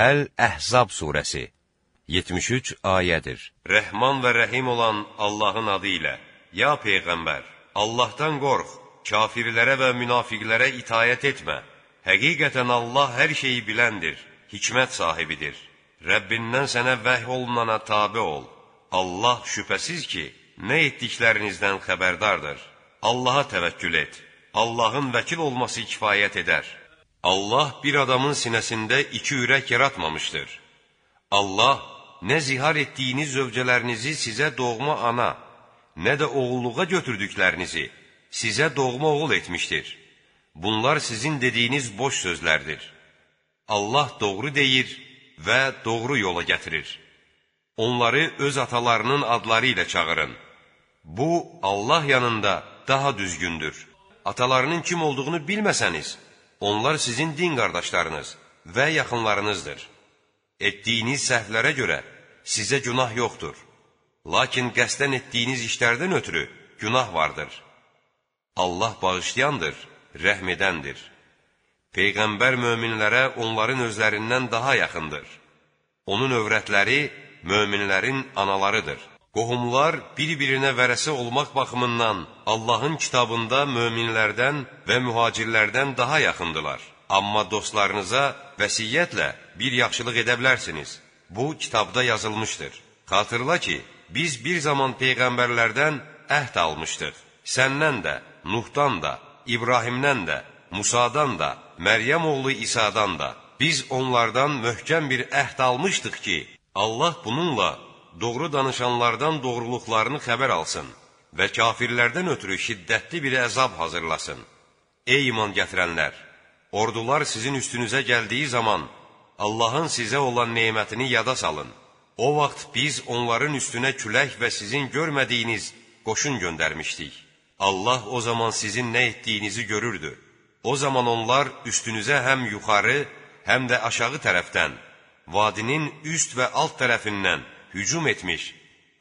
Əl-Əhzab surəsi 73 ayədir. Rəhman və rəhim olan Allahın adı ilə, ya Peyğəmbər, Allahdan qorx, kafirlərə və münafiqlərə itayət etmə. Həqiqətən Allah hər şeyi biləndir, hikmət sahibidir. Rəbbindən sənə vəhy olunana tabi ol. Allah şübhəsiz ki, nə etdiklərinizdən xəbərdardır. Allaha təvəkkül et. Allahın vəkil olması kifayət edər. Allah bir adamın sinəsində iki ürək yaratmamışdır. Allah nə zihar etdiyiniz zövcələrinizi sizə doğma ana, nə də oğulluğa götürdüklərinizi sizə doğma oğul etmişdir. Bunlar sizin dediyiniz boş sözlərdir. Allah doğru deyir və doğru yola gətirir. Onları öz atalarının adları ilə çağırın. Bu, Allah yanında daha düzgündür. Atalarının kim olduğunu bilməsəniz, Onlar sizin din qardaşlarınız və yaxınlarınızdır. Etdiyiniz səhvlərə görə sizə günah yoxdur. Lakin qəsdən etdiyiniz işlərdən ötürü günah vardır. Allah bağışlayandır, rəhm edəndir. Peyğəmbər möminlərə onların özlərindən daha yaxındır. Onun övrətləri möminlərin analarıdır. Qohumlar bir-birinə vərəsə olmaq baxımından Allahın kitabında möminlərdən və mühacirlərdən daha yaxındılar. Amma dostlarınıza vəsiyyətlə bir yaxşılıq edə bilərsiniz. Bu, kitabda yazılmışdır. Xatırla ki, biz bir zaman peyğəmbərlərdən əhd almışdıq. Səndən də, Nuhdan da, İbrahimdən də, Musadan da, Məryəm oğlu İsa'dan da. Biz onlardan möhkəm bir əhd almışdıq ki, Allah bununla doğru danışanlardan doğruluqlarını xəbər alsın və kafirlərdən ötürü şiddətli bir əzab hazırlasın. Ey iman gətirənlər! Ordular sizin üstünüzə gəldiyi zaman Allahın sizə olan neymətini yada salın. O vaxt biz onların üstünə külək və sizin görmədiyiniz qoşun göndərmişdik. Allah o zaman sizin nə etdiyinizi görürdü. O zaman onlar üstünüzə həm yuxarı, həm də aşağı tərəfdən, vadinin üst və alt tərəfindən hücum etmiş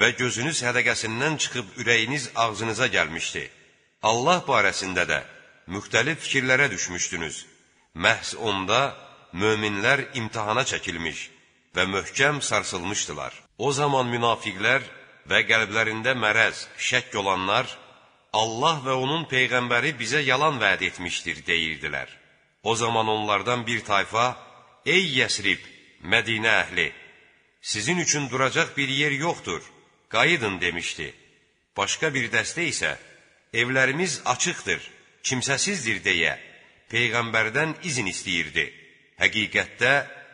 və gözünüz hədəqəsindən çıxıb ürəyiniz ağzınıza gəlmişdi. Allah barəsində də müxtəlif fikirlərə düşmüşdünüz. Məhz onda möminlər imtihana çəkilmiş və möhkəm sarsılmışdılar. O zaman münafiqlər və qəlblərində mərəz, şəkk olanlar Allah və onun Peyğəmbəri bizə yalan vəd etmişdir, deyirdilər. O zaman onlardan bir tayfa, ey Yəsrib, Mədinə əhli, sizin üçün duracaq bir yer yoxdur, qayıdın demişdi. Başqa bir dəstə isə, evlərimiz açıqdır, kimsəsizdir deyə, Peyğəmbərdən izin istəyirdi. Həqiqətdə,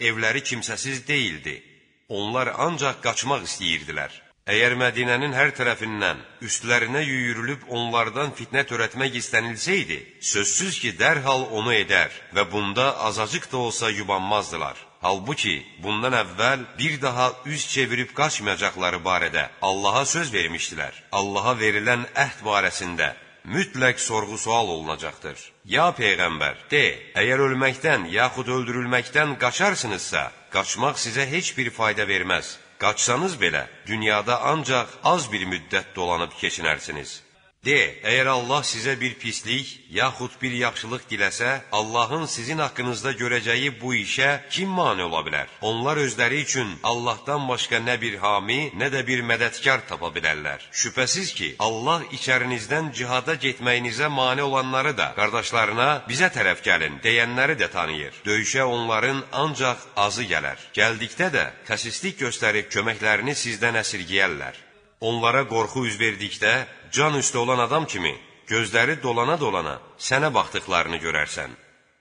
evləri kimsəsiz deyildi. Onlar ancaq qaçmaq istəyirdilər. Əgər Mədinənin hər tərəfindən üstlərinə yüyürülüb onlardan fitnə törətmək istənilsəydi, sözsüz ki, dərhal onu edər və bunda azacıq da olsa yubanmazdılar. Halbuki, bundan əvvəl bir daha üz çevirib qaçmayacaqları barədə Allaha söz vermişdilər. Allaha verilən əhd barəsində mütləq sorğu-sual olunacaqdır. Ya Peyğəmbər, de, əgər ölməkdən yaxud öldürülməkdən qaçarsınızsa, qaçmaq sizə heç bir fayda verməz. Qaçsanız belə, dünyada ancaq az bir müddət dolanıb keçinərsiniz. De, əgər Allah sizə bir pislik, yaxud bir yaxşılıq diləsə, Allahın sizin haqqınızda görəcəyi bu işə kim mane ola bilər? Onlar özləri üçün Allahdan başqa nə bir hami, nə də bir mədədkar tapa bilərlər. Şübhəsiz ki, Allah içərinizdən cihada getməyinizə mane olanları da, qardaşlarına bizə tərəf gəlin, deyənləri də tanıyır. Döyüşə onların ancaq azı gələr. Gəldikdə də xəsislik göstərib köməklərini sizdən əsirgiyərlər. Onlara qorxu üz verdikdə, can üstə olan adam kimi, gözləri dolana-dolana sənə baxdıqlarını görərsən.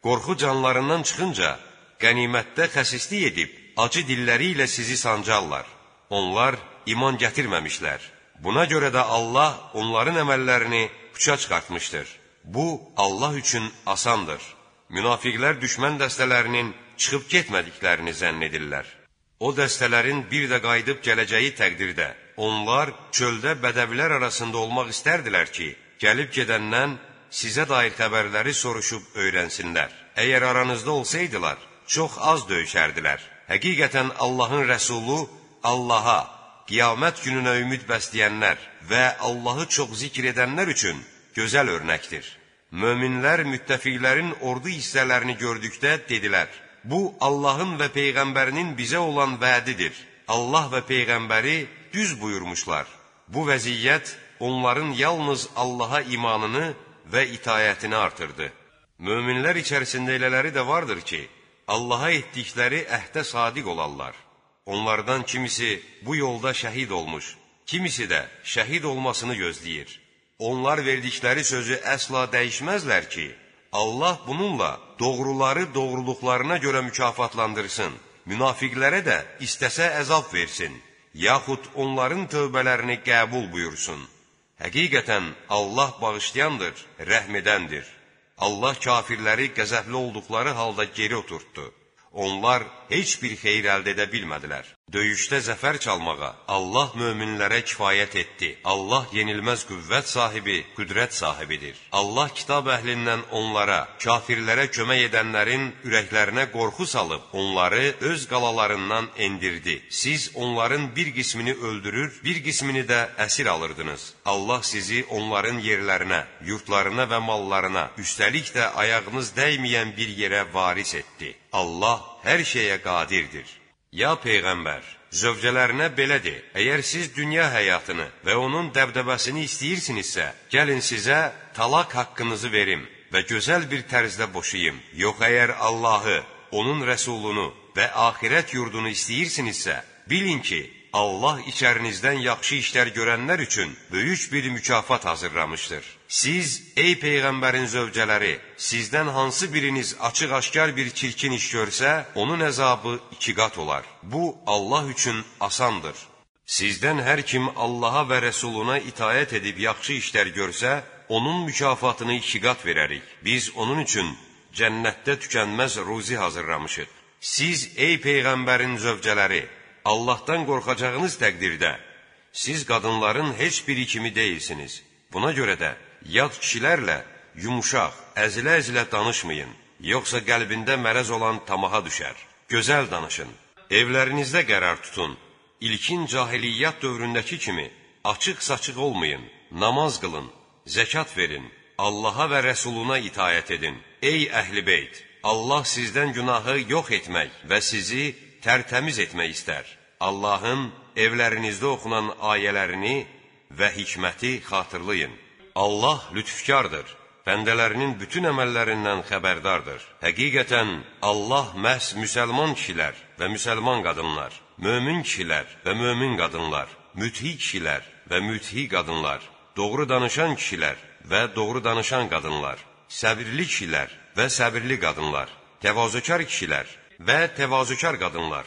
Qorxu canlarından çıxınca, qənimətdə xəsislik edib, acı dilləri ilə sizi sancarlar. Onlar iman gətirməmişlər. Buna görə də Allah onların əməllərini puça çıxartmışdır. Bu, Allah üçün asandır. Münafiqlər düşmən dəstələrinin çıxıb getmədiklərini zənn edirlər. O dəstələrin bir də qayıdıb gələcəyi təqdirdə, Onlar çöldə bədəvilər arasında olmaq istərdilər ki, gəlib gedəndən sizə dair xəbərləri soruşub öyrənsinlər. Əgər aranızda olsaydılar, çox az döyüşərdilər. Həqiqətən Allahın rəsulu Allaha, qiyamət gününə ümid bəsləyənlər və Allahı çox zikr edənlər üçün gözəl örnəkdir. Möminlər müttəfiqlərin ordu hissələrini gördükdə dedilər, Bu Allahın və peyğəmbərinin bizə olan vədidir. Allah və peyğəmbəri düz buyurmuşlar. Bu vəziyyət onların yalnız Allaha imanını və itayətini artırdı. Möminlər içərisində elələri də vardır ki, Allaha etdikləri əhdə sadiq olarlar. Onlardan kimisi bu yolda şəhid olmuş, kimisi də şəhid olmasını gözləyir. Onlar verdikləri sözü əsla dəyişməzlər ki, Allah bununla doğruları doğruluqlarına görə mükafatlandırsın, münafiqlərə də istəsə əzab versin, yaxud onların tövbələrini qəbul buyursun. Həqiqətən Allah bağışlayandır, rəhmedəndir. Allah kafirləri qəzəbli olduqları halda geri oturtdu. Onlar heç bir xeyir əldə edə bilmədilər. Döyüşdə zəfər çalmağa Allah möminlərə kifayət etdi. Allah yenilməz qüvvət sahibi, qüdrət sahibidir. Allah kitab əhlindən onlara, kafirlərə kömək edənlərin ürəklərinə qorxu salıb, onları öz qalalarından endirdi. Siz onların bir qismini öldürür, bir qismini də əsir alırdınız. Allah sizi onların yerlərinə, yurtlarına və mallarına, üstəlik də ayağınız dəyməyən bir yerə varis etdi. Allah hər şeyə qadirdir. Ya Peyğəmbər, zövcələrinə belə de, əgər siz dünya həyatını və onun dəbdəbəsini istəyirsinizsə, gəlin sizə talaq haqqınızı verim və gözəl bir tərzdə boşayım. Yox əgər Allahı, onun rəsulunu və axirət yurdunu istəyirsinizsə, bilin ki, Allah içərinizdən yaxşı işlər görənlər üçün böyük bir mükafat hazırlamışdır. Siz, ey Peyğəmbərin zövcələri, sizdən hansı biriniz açıq-aşkar bir çirkin iş görsə, onun əzabı iki qat olar. Bu, Allah üçün asandır. Sizdən hər kim Allaha və Rəsuluna itayət edib yaxşı işlər görsə, onun mükafatını iki qat verərik. Biz onun üçün cənnətdə tükənməz ruzi hazırlamışıq. Siz, ey Peyğəmbərin zövcələri, Allahdan qorxacağınız təqdirdə, siz qadınların heç biri kimi deyilsiniz. Buna görə də, yad kişilərlə yumuşaq, əzilə-əzilə danışmayın, yoxsa qəlbində mərəz olan tamaha düşər. Gözəl danışın, evlərinizdə qərar tutun, ilkin cahiliyyat dövründəki kimi açıq-saçıq olmayın, namaz qılın, zəkat verin, Allaha və Rəsuluna itayət edin. Ey əhl-i beyt! Allah sizdən günahı yox etmək və sizi tərtəmiz etmək istər. Allahın evlərinizdə oxunan ayələrini və hikməti xatırlayın. Allah lütfkardır, bəndələrinin bütün əməllərindən xəbərdardır. Həqiqətən, Allah məhz müsəlman kişilər və müsəlman qadınlar, mömin kişilər və mömin qadınlar, müthi kişilər və müthi qadınlar, doğru danışan kişilər və doğru danışan qadınlar, səbirli kişilər və səbirli qadınlar, təvazökar kişilər və təvazökar qadınlar,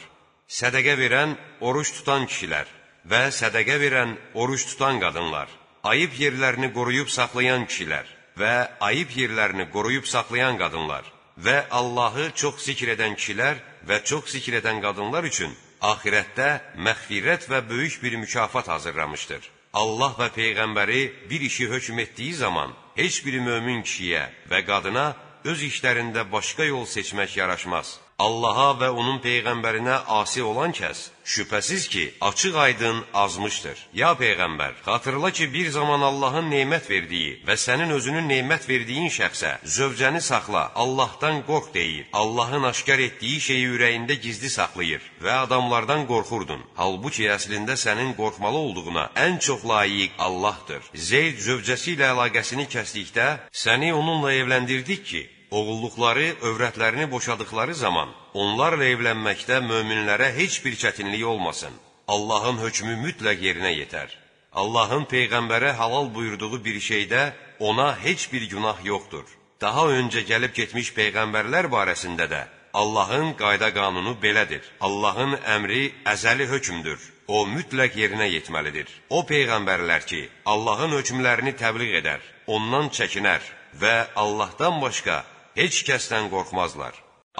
sədəqə verən, oruç tutan kişilər və sədəqə verən, oruç tutan qadınlar, ayıb yerlərini qoruyub saxlayan kişilər və ayıb yerlərini qoruyub saxlayan qadınlar və Allahı çox zikr edən kişilər və çox zikr edən qadınlar üçün axirətdə məğfirət və böyük bir mükafat hazırlamışdır. Allah və Peyğəmbəri bir işi hökm etdiyi zaman heç bir mömin kişiyə və qadına öz işlərində başqa yol seçmək yaraşmaz. Allaha və onun peyğəmbərinə asi olan kəs şübhəsiz ki, açıq-aydın azmışdır. Ya peyğəmbər, xatırla ki, bir zaman Allahın nemət verdiyi və sənin özünün nemət verdiyin şəxsə zövcəni saxla, Allahdan qorx deyir. Allahın aşkar etdiyi şeyi ürəyində gizli saxlayır və adamlardan qorxurdun. Halbuki əslində sənin qorxmalı olduğuna ən çox layiq Allahdır. Zeyd zövcəsi ilə əlaqəsini kəsdikdə səni onunla evləndirdik ki, oğulluqları, övrətlərini boşadıqları zaman onlarla evlənməkdə möminlərə heç bir çətinlik olmasın. Allahın hökmü mütləq yerinə yetər. Allahın Peyğəmbərə halal buyurduğu bir şeydə ona heç bir günah yoxdur. Daha öncə gəlib getmiş Peyğəmbərlər barəsində də Allahın qayda qanunu belədir. Allahın əmri əzəli hökmdür. O mütləq yerinə yetməlidir. O Peyğəmbərlər ki, Allahın hökmlərini təbliğ edər, ondan çəkinər və Allahdan başqa heç kəsdən qorxmazlar.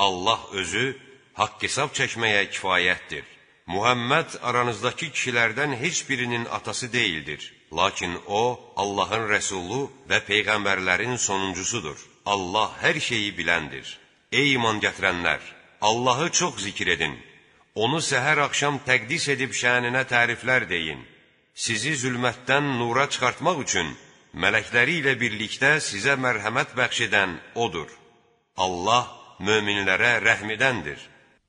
Allah özü haqq hesab çəkməyə kifayətdir. Muhammed aranızdakı kişilərdən heç birinin atası deyildir. Lakin o, Allahın rəsulu və peyğəmbərlərin sonuncusudur. Allah hər şeyi biləndir. Ey iman gətirənlər! Allahı çox zikr edin. Onu səhər axşam təqdis edib şəninə təriflər deyin. Sizi zülmətdən nura çıxartmaq üçün mələkləri ilə birlikdə sizə mərhəmət bəxş edən Odur. Allah möminlərə rəhmidəndir.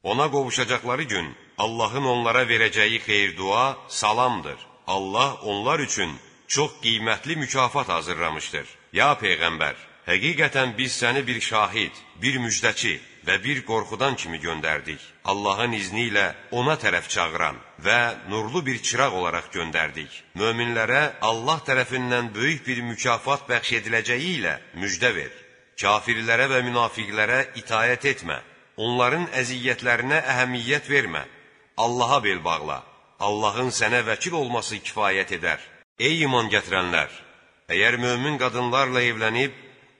Ona qovuşacaqları gün Allahın onlara verəcəyi xeyir-dua salamdır. Allah onlar üçün çox qiymətli mükafat hazırlamışdır. Ya Peyğəmbər, həqiqətən biz səni bir şahid, bir müjdəçi və bir qorxudan kimi göndərdik. Allahın izni ilə ona tərəf çağıran və nurlu bir çıraq olaraq göndərdik. Möminlərə Allah tərəfindən böyük bir mükafat bəxş ediləcəyi ilə müjdə ver. Kafirlərə və münafiqlərə itayət etmə. Onların əziyyətlərinə əhəmiyyət vermə. Allaha bel bağla. Allahın sənə vəkil olması kifayət edər. Ey iman gətirənlər! Əgər mömin qadınlarla evlənib,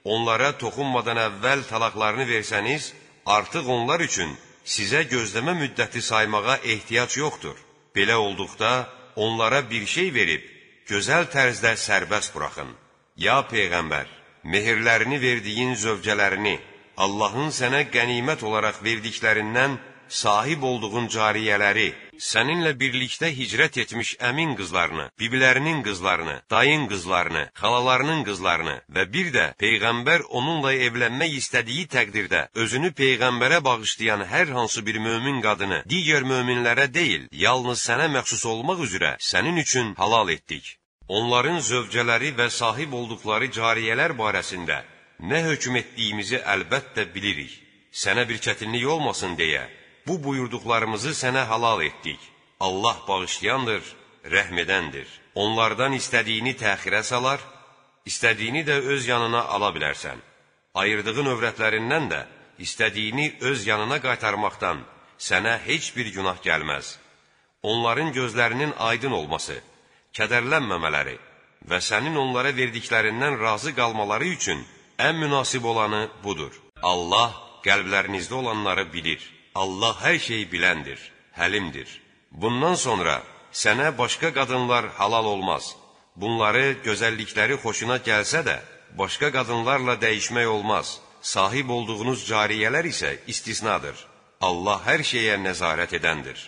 onlara toxunmadan əvvəl talaqlarını versəniz, artıq onlar üçün sizə gözləmə müddəti saymağa ehtiyac yoxdur. Belə olduqda onlara bir şey verib, gözəl tərzdə sərbəst buraxın. Ya Peyğəmbər, mehirlərini verdiyin zövcələrini, Allahın sənə qənimət olaraq verdiklərindən sahib olduğun cariyələri, səninlə birlikdə hicrət etmiş əmin qızlarını, bibilərinin qızlarını, dayın qızlarını, xalalarının qızlarını və bir də Peyğəmbər onunla evlənmək istədiyi təqdirdə özünü Peyğəmbərə bağışlayan hər hansı bir mömin qadını digər möminlərə deyil, yalnız sənə məxsus olmaq üzrə sənin üçün halal etdik. Onların zövcələri və sahib olduqları cariyələr barəsində nə hökm etdiyimizi əlbəttə bilirik. Sənə bir çətinlik olmasın deyə bu buyurduqlarımızı sənə halal etdik. Allah bağışlayandır, rəhm edəndir. Onlardan istədiyini təxirə salar, istədiyini də öz yanına ala bilərsən. Ayırdığın övrətlərindən də istədiyini öz yanına qaytarmaqdan sənə heç bir günah gəlməz. Onların gözlərinin aydın olması, kədərlənməmələri və sənin onlara verdiklərindən razı qalmaları üçün ən münasib olanı budur. Allah qəlblərinizdə olanları bilir. Allah hər şeyi biləndir, həlimdir. Bundan sonra sənə başqa qadınlar halal olmaz. Bunları gözəllikləri xoşuna gəlsə də, başqa qadınlarla dəyişmək olmaz. Sahib olduğunuz cariyələr isə istisnadır. Allah hər şeyə nəzarət edəndir.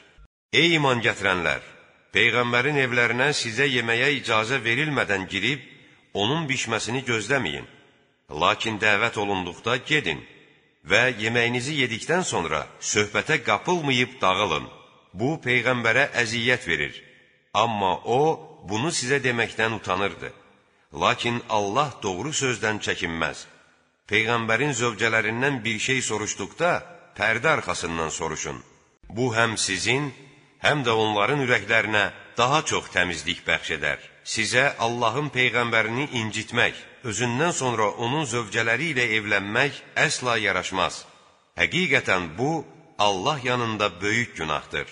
Ey iman gətirənlər! Peyğəmbərin evlərinə sizə yeməyə icazə verilmədən girib, onun bişməsini gözləməyin. Lakin dəvət olunduqda gedin və yeməyinizi yedikdən sonra söhbətə qapılmayıb dağılın. Bu, Peyğəmbərə əziyyət verir. Amma o, bunu sizə deməkdən utanırdı. Lakin Allah doğru sözdən çəkinməz. Peyğəmbərin zövcələrindən bir şey soruşduqda, pərdə arxasından soruşun. Bu, həm sizin, həm də onların ürəklərinə daha çox təmizlik bəxş edər. Sizə Allahın Peyğəmbərini incitmək, özündən sonra onun zövcələri ilə evlənmək əsla yaraşmaz. Həqiqətən bu, Allah yanında böyük günahdır.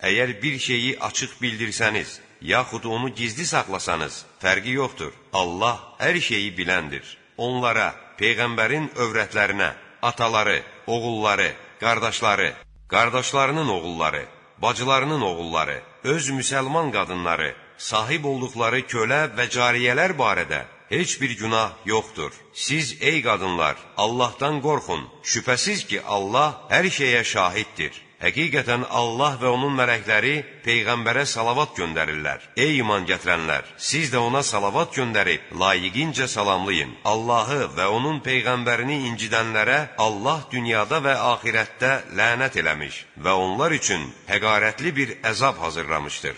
Əgər bir şeyi açıq bildirsəniz, yaxud onu gizli saxlasanız, fərqi yoxdur. Allah hər şeyi biləndir. Onlara, Peyğəmbərin övrətlərinə, ataları, oğulları, qardaşları, qardaşlarının oğulları, bacılarının oğulları, öz müsəlman qadınları, sahib olduqları kölə və cariyələr barədə heç bir günah yoxdur. Siz ey qadınlar, Allahdan qorxun. Şübhəsiz ki, Allah hər şeyə şahiddir. Həqiqətən Allah və onun mələkləri Peyğəmbərə salavat göndərirlər. Ey iman gətirənlər, siz də ona salavat göndərib, layiqincə salamlayın. Allahı və onun Peyğəmbərini incidənlərə Allah dünyada və axirətdə lənət eləmiş və onlar üçün həqarətli bir əzab hazırlamışdır.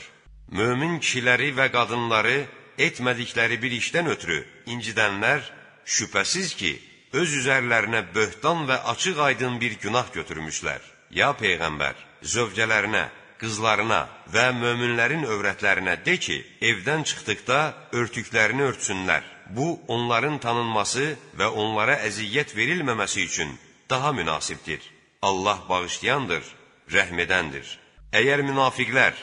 Mömin kişiləri və qadınları etmədikləri bir işdən ötürü incidənlər şübhəsiz ki, öz üzərlərinə böhtan və açıq aydın bir günah götürmüşlər. Ya Peyğəmbər, zövcələrinə, qızlarına və möminlərin övrətlərinə de ki, evdən çıxdıqda örtüklərini örtsünlər. Bu, onların tanınması və onlara əziyyət verilməməsi üçün daha münasibdir. Allah bağışlayandır, rəhmedəndir. Əgər münafiqlər,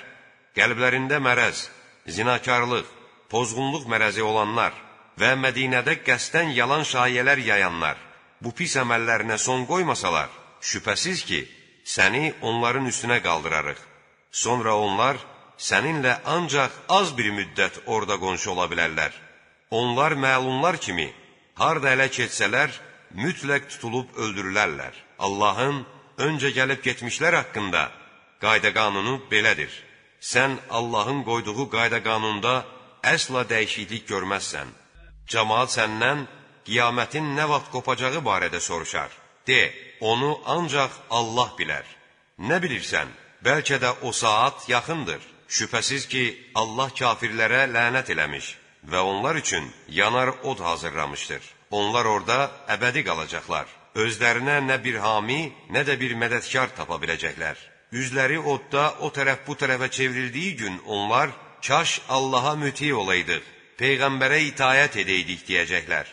qəlblərində mərəz, zinakarlıq, pozğunluq mərəzi olanlar və Mədinədə qəsdən yalan şayələr yayanlar bu pis əməllərinə son qoymasalar, şübhəsiz ki, səni onların üstünə qaldırarıq. Sonra onlar səninlə ancaq az bir müddət orada qonşu ola bilərlər. Onlar məlumlar kimi, harda ələ keçsələr, mütləq tutulub öldürülərlər. Allahın öncə gəlib getmişlər haqqında qayda qanunu belədir. Sən Allahın qoyduğu qayda qanunda əsla dəyişiklik görməzsən. Cəmaat səndən qiyamətin nə vaxt qopacağı barədə soruşar. De, onu ancaq Allah bilər. Nə bilirsən? Bəlkə də o saat yaxındır. Şübhəsiz ki, Allah kafirlərə lənət eləmiş və onlar üçün yanar od hazırlamışdır. Onlar orada əbədi qalacaqlar. Özlərinə nə bir hami, nə də bir mədədkar tapa biləcəklər. Üzləri odda o tərəf bu tərəfə çevrildiyi gün onlar, kaş Allaha müti olaydıq, Peyğəmbərə itayət edəydik deyəcəklər.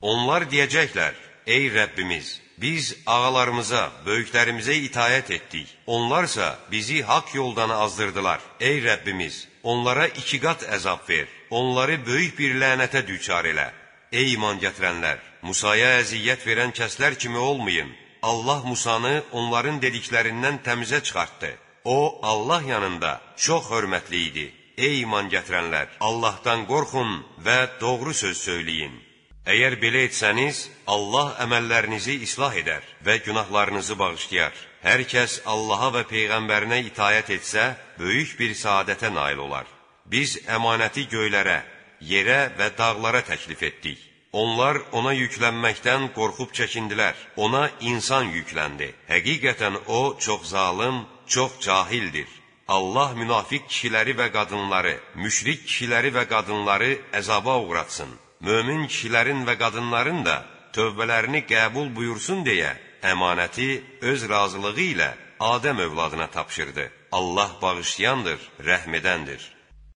Onlar deyəcəklər, ey Rəbbimiz, biz ağalarımıza, böyüklərimizə itayət etdik. Onlarsa bizi haqq yoldan azdırdılar. Ey Rəbbimiz, onlara iki qat əzab ver. Onları böyük bir lənətə düçar elə. Ey iman gətirənlər, Musaya əziyyət verən kəslər kimi olmayın. Allah Musanı onların dediklərindən təmizə çıxartdı. O, Allah yanında çox hörmətli idi. Ey iman gətirənlər, Allahdan qorxun və doğru söz söyləyin. Əgər belə etsəniz, Allah əməllərinizi islah edər və günahlarınızı bağışlayar. Hər kəs Allaha və Peyğəmbərinə itayət etsə, böyük bir saadətə nail olar. Biz əmanəti göylərə, yerə və dağlara təklif etdik. Onlar ona yüklənməkdən qorxub çəkindilər. Ona insan yükləndi. Həqiqətən o çox zalım, çox cahildir. Allah münafiq kişiləri və qadınları, müşrik kişiləri və qadınları əzaba uğratsın mömin kişilərin və qadınların da tövbələrini qəbul buyursun deyə əmanəti öz razılığı ilə Adəm övladına tapşırdı. Allah bağışlayandır, rəhm edəndir.